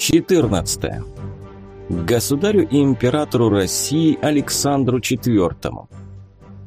14. Государю и императору России Александру IV.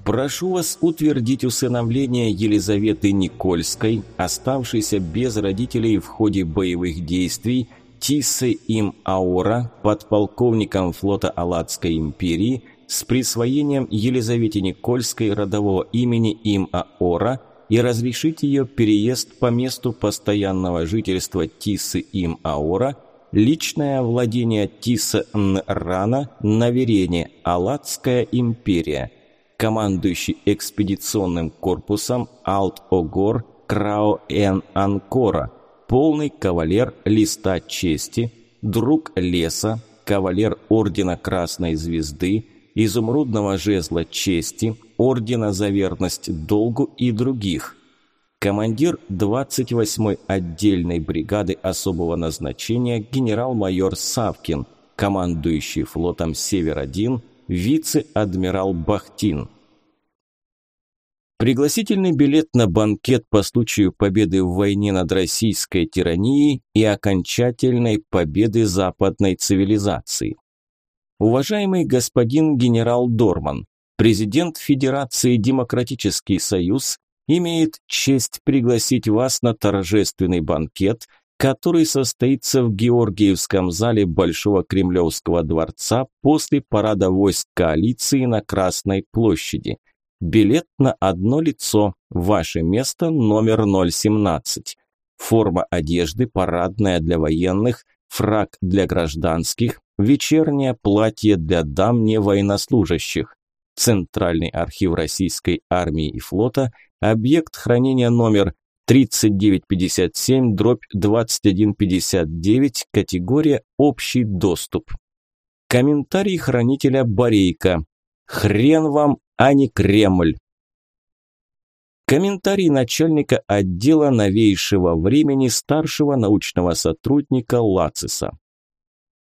Прошу вас утвердить усыновление Елизаветы Никольской, оставшейся без родителей в ходе боевых действий, Тиссы им Аура, подполковником флота Алладской империи, с присвоением Елизавете Никольской родового имени им Аора и разрешить ее переезд по месту постоянного жительства Тиссы им Аура – Личное владение Тиса Нрана на Верене, Алатская империя. Командующий экспедиционным корпусом Алт-Огор Крао Эн Анкора. Полный кавалер Листа Чести, друг леса, кавалер Ордена Красной Звезды, изумрудного жезла чести, ордена за верность долгу и других – командир 28-й отдельной бригады особого назначения генерал-майор Савкин, командующий флотом «Север-1», вице-адмирал Бахтин. Пригласительный билет на банкет по случаю победы в войне над российской тиранией и окончательной победы западной цивилизации. Уважаемый господин генерал Дорман, президент Федерации Демократический Союз имеет честь пригласить вас на торжественный банкет, который состоится в Георгиевском зале Большого Кремлевского дворца после парада войск коалиции на Красной площади. Билет на одно лицо, ваше место номер 017. Форма одежды парадная для военных, фрак для гражданских, вечернее платье для дам не военнослужащих. Центральный архив Российской армии и флота, объект хранения номер 3957 дробь 2159, категория «Общий доступ». Комментарий хранителя Борейка. «Хрен вам, а не Кремль». Комментарий начальника отдела новейшего времени старшего научного сотрудника Лациса.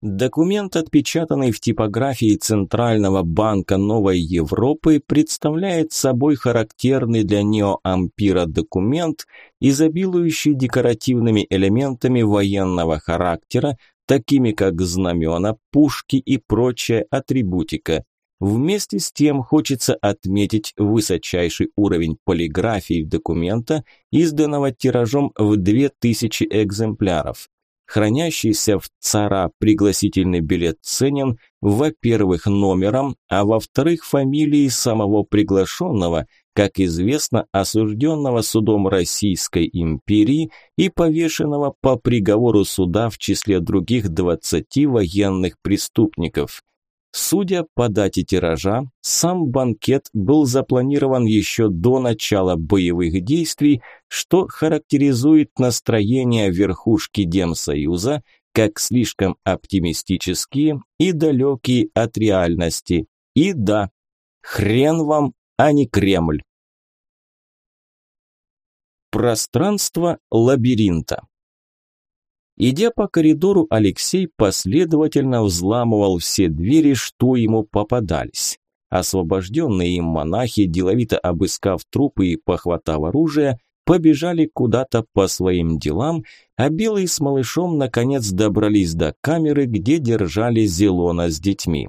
Документ, отпечатанный в типографии Центрального банка Новой Европы, представляет собой характерный для неоампира документ, изобилующий декоративными элементами военного характера, такими как знамена, пушки и прочая атрибутика. Вместе с тем хочется отметить высочайший уровень полиграфии документа, изданного тиражом в 2000 экземпляров. Хранящийся в ЦАРА пригласительный билет ценен, во-первых, номером, а во-вторых, фамилией самого приглашенного, как известно, осужденного судом Российской империи и повешенного по приговору суда в числе других 20 военных преступников. Судя по дате тиража, сам банкет был запланирован еще до начала боевых действий, что характеризует настроение верхушки Демсоюза как слишком оптимистические и далекие от реальности. И да, хрен вам, а не Кремль. Пространство лабиринта Идя по коридору, Алексей последовательно взламывал все двери, что ему попадались. Освобожденные им монахи, деловито обыскав трупы и похватав оружие, побежали куда-то по своим делам, а Белый с малышом наконец добрались до камеры, где держали Зелона с детьми.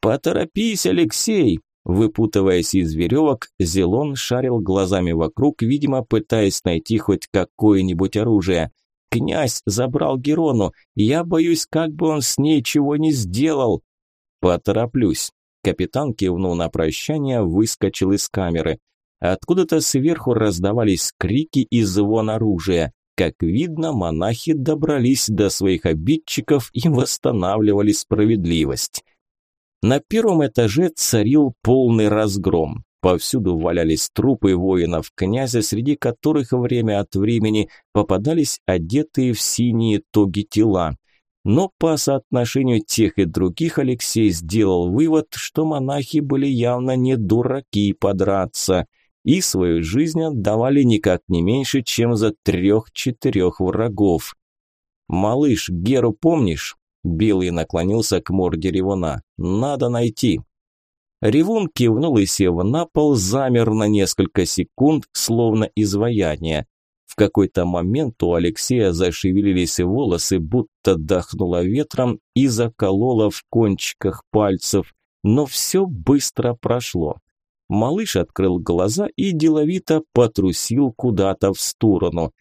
«Поторопись, Алексей!» Выпутываясь из веревок, Зелон шарил глазами вокруг, видимо, пытаясь найти хоть какое-нибудь оружие. Князь забрал Герону. Я боюсь, как бы он с ней чего не сделал. Потороплюсь. Капитан кивнул на прощание, выскочил из камеры. Откуда-то сверху раздавались крики и звон оружия. Как видно, монахи добрались до своих обидчиков и восстанавливали справедливость. На первом этаже царил полный разгром. Повсюду валялись трупы воинов князя, среди которых время от времени попадались одетые в синие тоги тела. Но по соотношению тех и других Алексей сделал вывод, что монахи были явно не дураки подраться и свою жизнь отдавали никак не меньше, чем за трех-четырех врагов. «Малыш, Геру помнишь?» Белый наклонился к морде Ревуна. «Надо найти». Ревун кивнул и, сев на пол, замер на несколько секунд, словно изваяние. В какой-то момент у Алексея зашевелились волосы, будто дохнуло ветром и закололо в кончиках пальцев, но все быстро прошло. Малыш открыл глаза и деловито потрусил куда-то в сторону.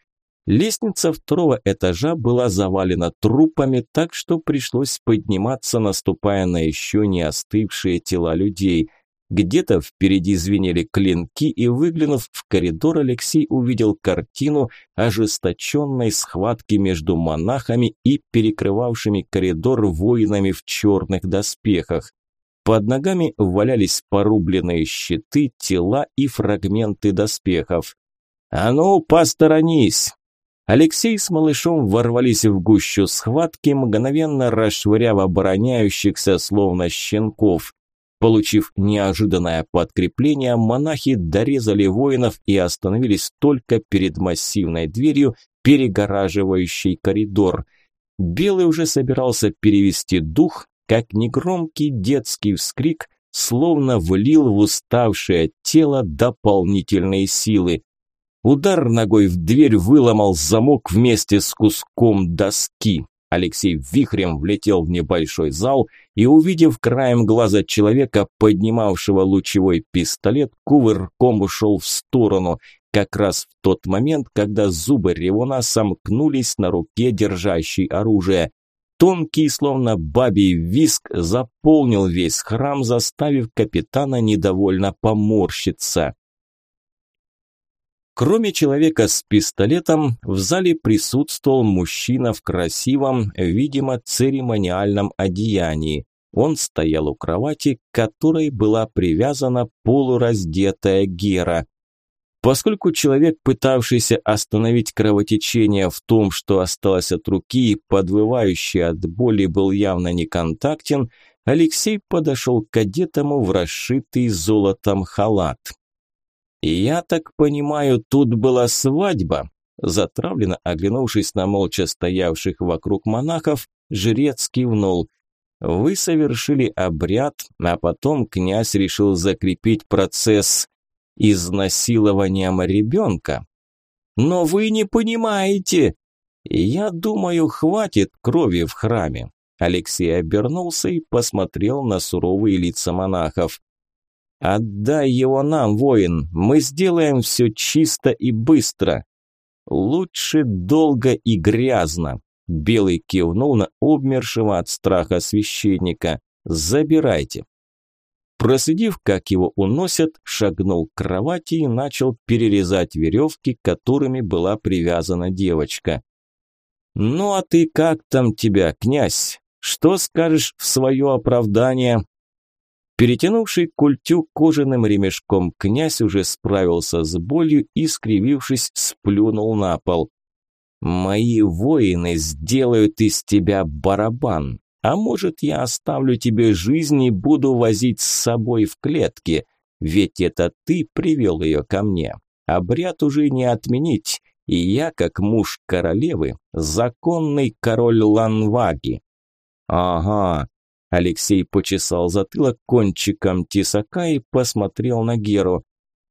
Лестница второго этажа была завалена трупами, так что пришлось подниматься, наступая на еще не остывшие тела людей. Где-то впереди звенели клинки, и, выглянув в коридор, Алексей увидел картину ожесточенной схватки между монахами и перекрывавшими коридор воинами в черных доспехах. Под ногами валялись порубленные щиты, тела и фрагменты доспехов. «А ну, посторонись!» Алексей с малышом ворвались в гущу схватки, мгновенно расшвыряв обороняющихся, словно щенков. Получив неожиданное подкрепление, монахи дорезали воинов и остановились только перед массивной дверью, перегораживающей коридор. Белый уже собирался перевести дух, как негромкий детский вскрик словно влил в уставшее тело дополнительные силы. Удар ногой в дверь выломал замок вместе с куском доски. Алексей вихрем влетел в небольшой зал и, увидев краем глаза человека, поднимавшего лучевой пистолет, кувырком ушел в сторону, как раз в тот момент, когда зубы ревуна сомкнулись на руке, держащей оружие. Тонкий, словно бабий виск, заполнил весь храм, заставив капитана недовольно поморщиться. Кроме человека с пистолетом, в зале присутствовал мужчина в красивом, видимо, церемониальном одеянии. Он стоял у кровати, к которой была привязана полураздетая Гера. Поскольку человек, пытавшийся остановить кровотечение в том, что осталось от руки, подвывающий от боли, был явно неконтактен, Алексей подошел к одетому в расшитый золотом халат. «Я так понимаю, тут была свадьба?» Затравленно оглянувшись на молча стоявших вокруг монахов, жрец кивнул. «Вы совершили обряд, а потом князь решил закрепить процесс изнасилованием ребенка. Но вы не понимаете. Я думаю, хватит крови в храме. Алексей обернулся и посмотрел на суровые лица монахов. «Отдай его нам, воин, мы сделаем все чисто и быстро». «Лучше долго и грязно», – Белый кивнул на обмершего от страха священника. «Забирайте». Проследив, как его уносят, шагнул к кровати и начал перерезать веревки, которыми была привязана девочка. «Ну а ты как там тебя, князь? Что скажешь в свое оправдание?» Перетянувший культю кожаным ремешком князь уже справился с болью и, скривившись, сплюнул на пол. «Мои воины сделают из тебя барабан, а может, я оставлю тебе жизнь и буду возить с собой в клетке, ведь это ты привел ее ко мне. Обряд уже не отменить, и я, как муж королевы, законный король Ланваги». «Ага, Алексей почесал затылок кончиком тесака и посмотрел на Геру.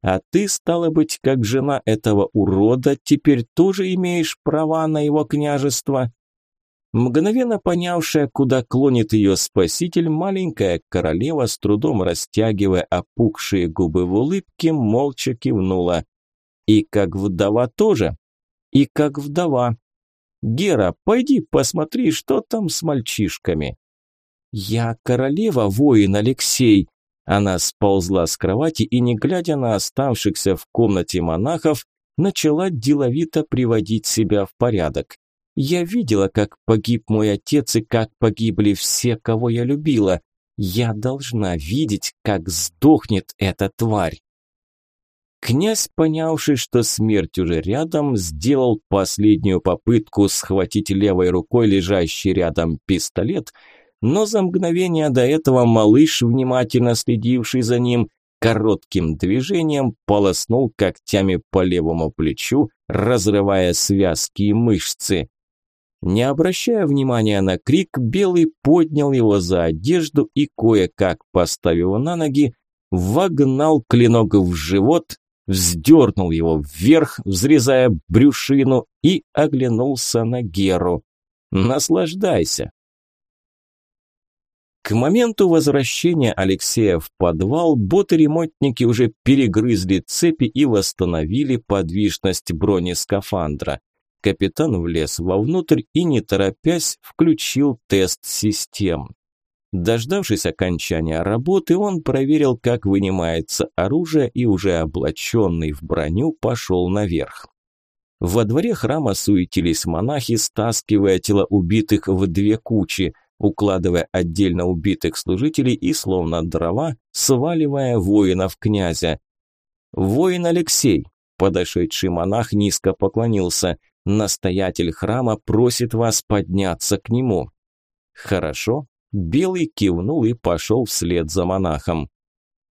«А ты, стало быть, как жена этого урода, теперь тоже имеешь права на его княжество?» Мгновенно понявшая, куда клонит ее спаситель, маленькая королева, с трудом растягивая опухшие губы в улыбке, молча кивнула. «И как вдова тоже?» «И как вдова», «Гера, пойди посмотри, что там с мальчишками». «Я королева, воин Алексей!» Она сползла с кровати и, не глядя на оставшихся в комнате монахов, начала деловито приводить себя в порядок. «Я видела, как погиб мой отец и как погибли все, кого я любила. Я должна видеть, как сдохнет эта тварь». Князь, понявший, что смерть уже рядом, сделал последнюю попытку схватить левой рукой лежащий рядом пистолет – но за мгновение до этого малыш, внимательно следивший за ним, коротким движением полоснул когтями по левому плечу, разрывая связки и мышцы. Не обращая внимания на крик, Белый поднял его за одежду и, кое-как поставив на ноги, вогнал клинок в живот, вздернул его вверх, взрезая брюшину, и оглянулся на Геру. «Наслаждайся!» К моменту возвращения Алексея в подвал боты-ремонтники уже перегрызли цепи и восстановили подвижность бронескафандра. Капитан влез вовнутрь и, не торопясь, включил тест систем. Дождавшись окончания работы, он проверил, как вынимается оружие и уже облаченный в броню пошел наверх. Во дворе храма суетились монахи, стаскивая тела убитых в две кучи – укладывая отдельно убитых служителей и, словно дрова, сваливая воинов князя. «Воин Алексей!» – подошедший монах низко поклонился. «Настоятель храма просит вас подняться к нему». «Хорошо». Белый кивнул и пошел вслед за монахом.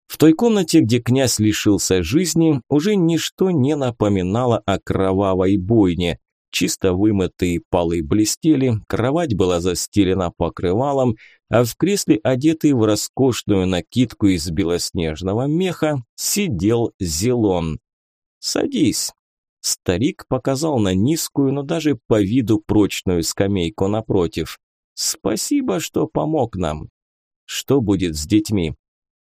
В той комнате, где князь лишился жизни, уже ничто не напоминало о кровавой бойне. Чисто вымытые полы блестели, кровать была застелена покрывалом, а в кресле, одетый в роскошную накидку из белоснежного меха, сидел Зелон. «Садись». Старик показал на низкую, но даже по виду прочную скамейку напротив. «Спасибо, что помог нам». «Что будет с детьми?»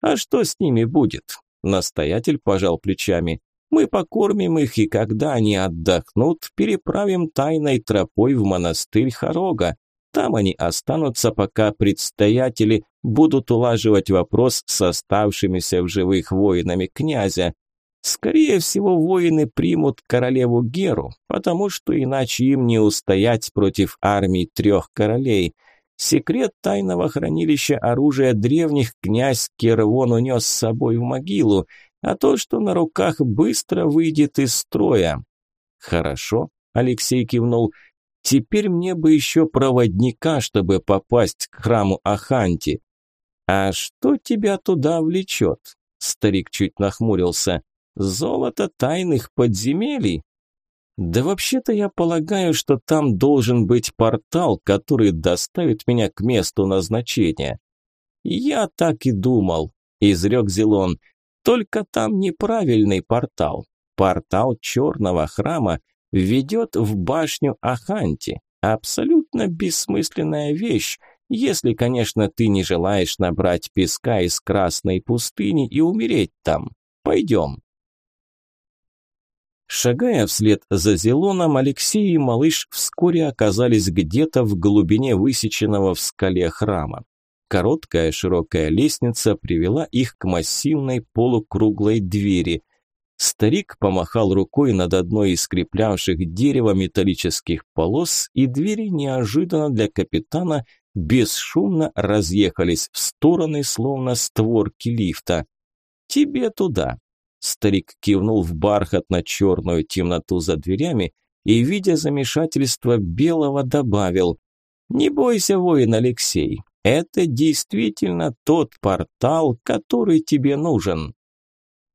«А что с ними будет?» Настоятель пожал плечами. Мы покормим их, и когда они отдохнут, переправим тайной тропой в монастырь Хорога. Там они останутся, пока предстоятели будут улаживать вопрос с оставшимися в живых воинами князя. Скорее всего, воины примут королеву Геру, потому что иначе им не устоять против армий трех королей. Секрет тайного хранилища оружия древних князь Кервон унес с собой в могилу, а то, что на руках быстро выйдет из строя. Хорошо, Алексей кивнул. Теперь мне бы еще проводника, чтобы попасть к храму Аханти. А что тебя туда влечет? Старик чуть нахмурился. Золото тайных подземелий? Да вообще-то я полагаю, что там должен быть портал, который доставит меня к месту назначения. Я так и думал, изрек Зелон. Только там неправильный портал. Портал черного храма ведет в башню Аханти. Абсолютно бессмысленная вещь, если, конечно, ты не желаешь набрать песка из красной пустыни и умереть там. Пойдем. Шагая вслед за Зелоном, Алексей и малыш вскоре оказались где-то в глубине высеченного в скале храма. Короткая широкая лестница привела их к массивной полукруглой двери. Старик помахал рукой над одной из скреплявших дерево металлических полос, и двери неожиданно для капитана бесшумно разъехались в стороны, словно створки лифта. «Тебе туда!» Старик кивнул в бархатно-черную темноту за дверями и, видя замешательство белого, добавил «Не бойся, воин Алексей, это действительно тот портал, который тебе нужен.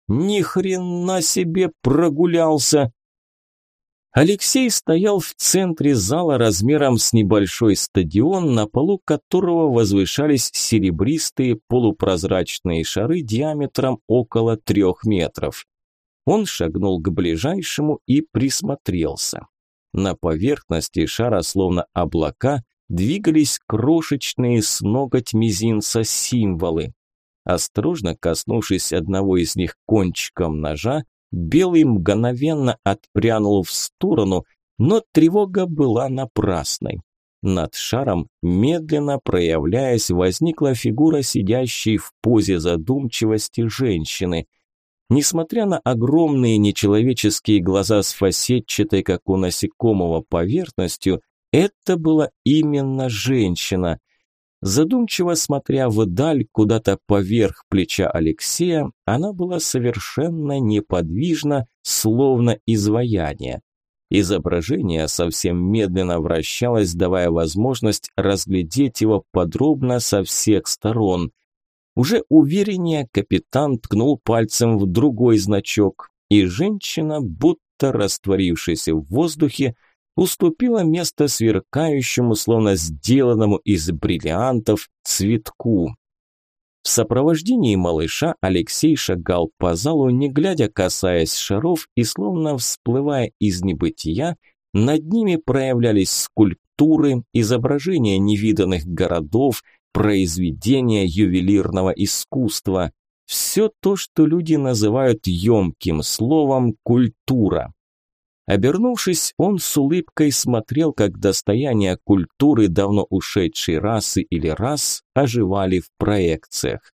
Ни хрена себе прогулялся. Алексей стоял в центре зала размером с небольшой стадион, на полу которого возвышались серебристые полупрозрачные шары диаметром около трех метров. Он шагнул к ближайшему и присмотрелся. На поверхности шара, словно облака, двигались крошечные с ноготь мизинца символы. Осторожно коснувшись одного из них кончиком ножа, Белый мгновенно отпрянул в сторону, но тревога была напрасной. Над шаром, медленно проявляясь, возникла фигура сидящей в позе задумчивости женщины. Несмотря на огромные нечеловеческие глаза с фасетчатой, как у насекомого, поверхностью, это была именно женщина. Задумчиво смотря вдаль, куда-то поверх плеча Алексея, она была совершенно неподвижна, словно изваяние. Изображение совсем медленно вращалось, давая возможность разглядеть его подробно со всех сторон. Уже увереннее капитан ткнул пальцем в другой значок, и женщина, будто растворившись в воздухе, уступила место сверкающему, словно сделанному из бриллиантов, цветку. В сопровождении малыша Алексей шагал по залу, не глядя, касаясь шаров, и словно всплывая из небытия, над ними проявлялись скульптуры, изображения невиданных городов, произведения ювелирного искусства. Все то, что люди называют емким словом «культура». Обернувшись, он с улыбкой смотрел, как достояние культуры давно ушедшей расы или рас оживали в проекциях.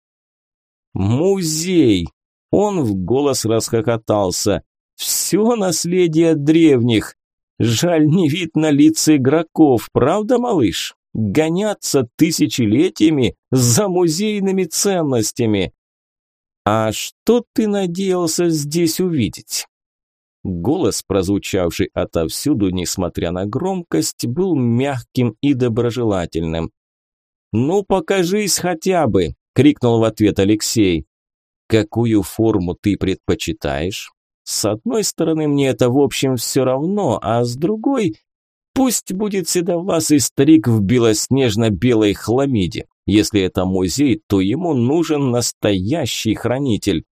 «Музей!» Он в голос расхохотался. «Все наследие древних! Жаль, не вид на лица игроков, правда, малыш? Гоняться тысячелетиями за музейными ценностями!» «А что ты надеялся здесь увидеть?» Голос, прозвучавший отовсюду, несмотря на громкость, был мягким и доброжелательным. «Ну, покажись хотя бы!» – крикнул в ответ Алексей. «Какую форму ты предпочитаешь?» «С одной стороны, мне это в общем все равно, а с другой, пусть будет седовласый старик в белоснежно-белой хламиде. Если это музей, то ему нужен настоящий хранитель.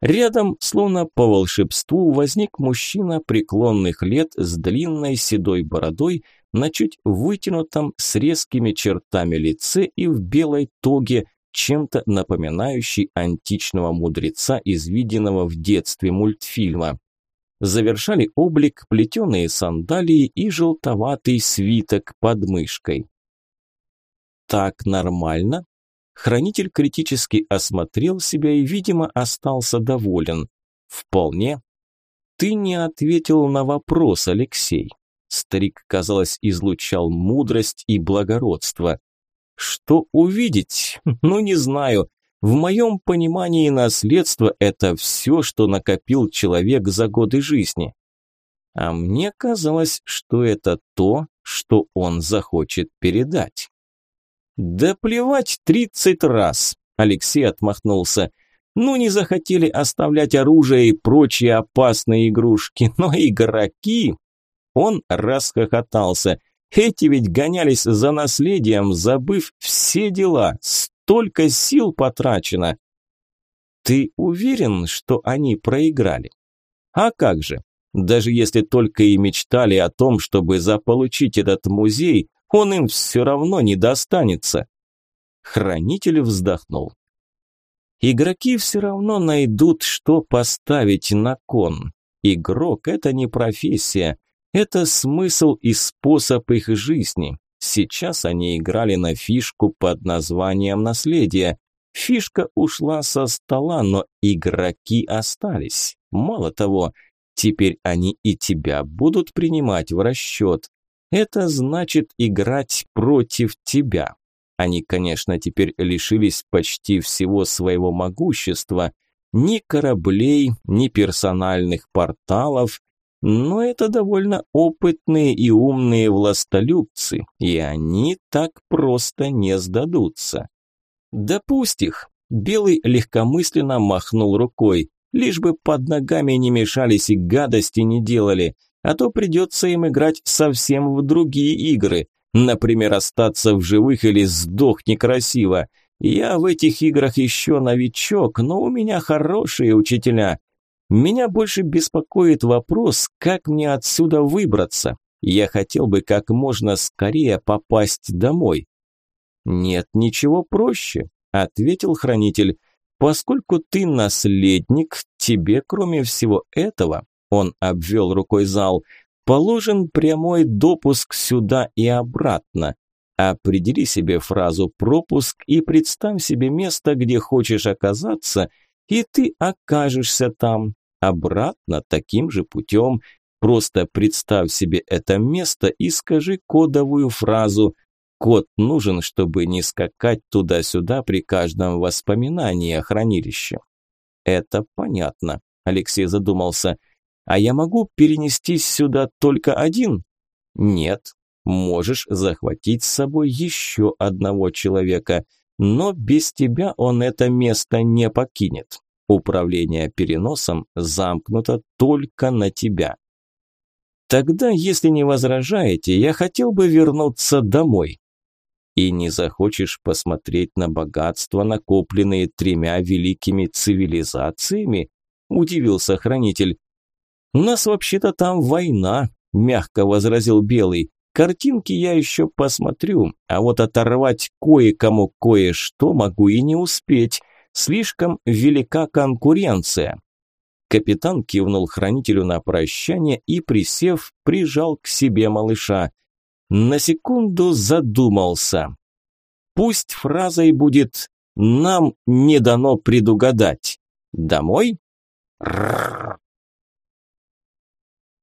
Рядом, словно по волшебству, возник мужчина преклонных лет с длинной седой бородой на чуть вытянутом с резкими чертами лице и в белой тоге, чем-то напоминающий античного мудреца из виденного в детстве мультфильма. Завершали облик плетеные сандалии и желтоватый свиток под мышкой. «Так нормально?» Хранитель критически осмотрел себя и, видимо, остался доволен. Вполне. Ты не ответил на вопрос, Алексей. Старик, казалось, излучал мудрость и благородство. Что увидеть? Ну, не знаю. В моем понимании наследство – это все, что накопил человек за годы жизни. А мне казалось, что это то, что он захочет передать. «Да плевать тридцать раз!» – Алексей отмахнулся. «Ну, не захотели оставлять оружие и прочие опасные игрушки, но игроки...» Он расхохотался. «Эти ведь гонялись за наследием, забыв все дела. Столько сил потрачено!» «Ты уверен, что они проиграли?» «А как же? Даже если только и мечтали о том, чтобы заполучить этот музей, он им все равно не достанется. Хранитель вздохнул. Игроки все равно найдут, что поставить на кон. Игрок – это не профессия, это смысл и способ их жизни. Сейчас они играли на фишку под названием «Наследие». Фишка ушла со стола, но игроки остались. Мало того, теперь они и тебя будут принимать в расчет. Это значит играть против тебя. Они, конечно, теперь лишились почти всего своего могущества, ни кораблей, ни персональных порталов, но это довольно опытные и умные властолюбцы, и они так просто не сдадутся. Да их. Белый легкомысленно махнул рукой, лишь бы под ногами не мешались и гадости не делали – а то придется им играть совсем в другие игры, например, остаться в живых или сдох некрасиво. Я в этих играх еще новичок, но у меня хорошие учителя. Меня больше беспокоит вопрос, как мне отсюда выбраться. Я хотел бы как можно скорее попасть домой. Нет ничего проще, ответил хранитель. Поскольку ты наследник, тебе, кроме всего этого, он обвел рукой зал. Положен прямой допуск сюда и обратно. Определи себе фразу «пропуск» и представь себе место, где хочешь оказаться, и ты окажешься там. Обратно таким же путем. Просто представь себе это место и скажи кодовую фразу. Код нужен, чтобы не скакать туда-сюда при каждом воспоминании о хранилище. Это понятно. Алексей задумался. А я могу перенестись сюда только один? Нет. Можешь захватить с собой еще одного человека, но без тебя он это место не покинет. Управление переносом замкнуто только на тебя. Тогда, если не возражаете, я хотел бы вернуться домой. И не захочешь посмотреть на богатства, накопленные тремя великими цивилизациями? Удивился хранитель. У нас вообще-то там война, мягко возразил Белый. Картинки я еще посмотрю, а вот оторвать кое-кому кое-что могу и не успеть. Слишком велика конкуренция. Капитан кивнул хранителю на прощание и, присев, прижал к себе малыша. На секунду задумался. Пусть фразой будет «нам не дано предугадать». Домой?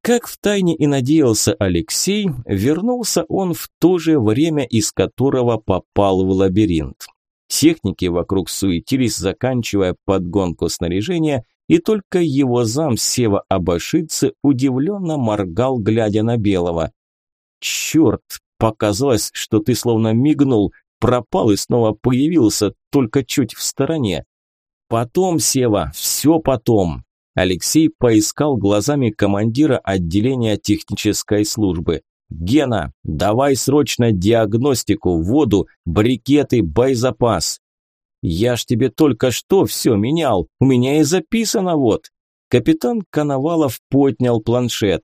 Как втайне и надеялся Алексей, вернулся он в то же время, из которого попал в лабиринт. Техники вокруг суетились, заканчивая подгонку снаряжения, и только его зам Сева Абашидзе удивленно моргал, глядя на Белого. «Черт, показалось, что ты словно мигнул, пропал и снова появился, только чуть в стороне. Потом, Сева, все потом». Алексей поискал глазами командира отделения технической службы. «Гена, давай срочно диагностику, воду, брикеты, боезапас». «Я ж тебе только что все менял, у меня и записано вот». Капитан Коновалов поднял планшет.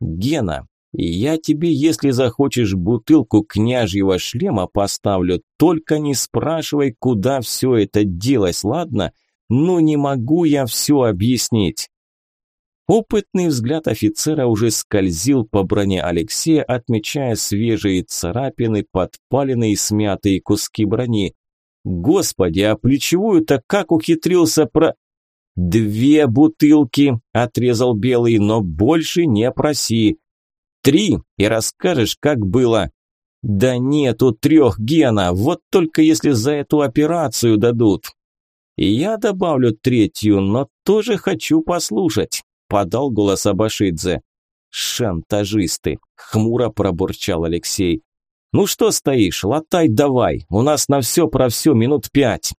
«Гена, я тебе, если захочешь бутылку княжьего шлема поставлю, только не спрашивай, куда все это делось, ладно? Ну не могу я все объяснить». Опытный взгляд офицера уже скользил по броне Алексея, отмечая свежие царапины, подпаленные и смятые куски брони. «Господи, а плечевую-то как ухитрился про...» «Две бутылки», – отрезал Белый, – «но больше не проси. Три, и расскажешь, как было». «Да нету трех, Гена, вот только если за эту операцию дадут». «Я добавлю третью, но тоже хочу послушать» подал голос Абашидзе. «Шантажисты!» – хмуро пробурчал Алексей. «Ну что стоишь, латай давай, у нас на все про все минут пять».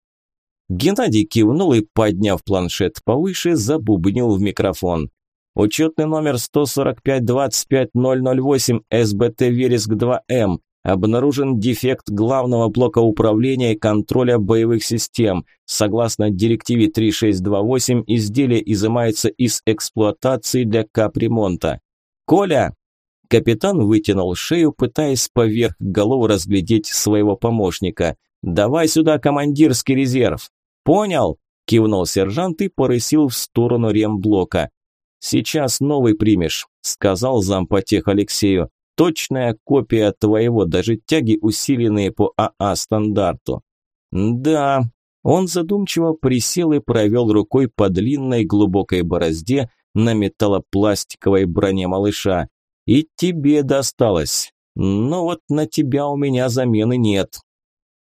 Геннадий кивнул и, подняв планшет повыше, забубнил в микрофон. «Учетный номер 145-25008 СБТ Вереск-2М. Обнаружен дефект главного блока управления и контроля боевых систем. Согласно директиве 3628, изделие изымается из эксплуатации для капремонта. «Коля!» Капитан вытянул шею, пытаясь поверх головы разглядеть своего помощника. «Давай сюда командирский резерв!» «Понял!» – кивнул сержант и порысил в сторону ремблока. «Сейчас новый примешь», – сказал зампотех Алексею точная копия твоего, даже тяги усиленные по АА-стандарту. Да, он задумчиво присел и провел рукой по длинной глубокой борозде на металлопластиковой броне малыша. И тебе досталось. Но вот на тебя у меня замены нет.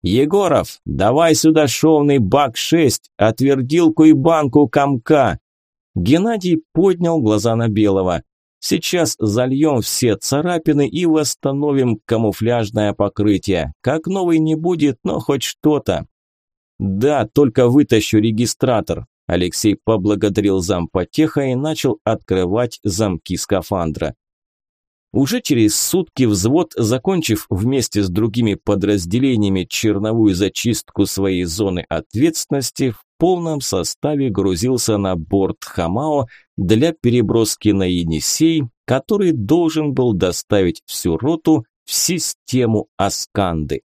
Егоров, давай сюда шовный бак-6, отвердилку и банку комка. Геннадий поднял глаза на Белого. Сейчас зальем все царапины и восстановим камуфляжное покрытие. Как новый не будет, но хоть что-то. Да, только вытащу регистратор. Алексей поблагодарил зампотеха и начал открывать замки скафандра. Уже через сутки взвод, закончив вместе с другими подразделениями черновую зачистку своей зоны ответственности, в полном составе грузился на борт Хамао для переброски на Енисей, который должен был доставить всю роту в систему Асканды.